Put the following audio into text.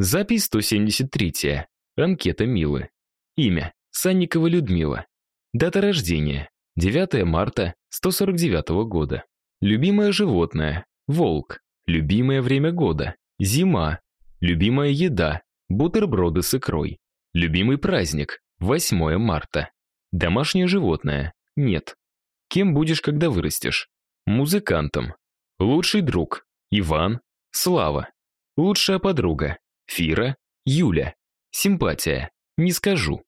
Запись 173. Анкета Милы. Имя: Санникова Людмила. Дата рождения: 9 марта 149 года. Любимое животное: волк. Любимое время года: зима. Любимая еда: бутерброды с икрой. Любимый праздник: 8 марта. Домашнее животное: нет. Кем будешь, когда вырастешь? Музыкантом. Лучший друг: Иван, Слава. Лучшая подруга: Фира, Юля. Симпатия: не скажу.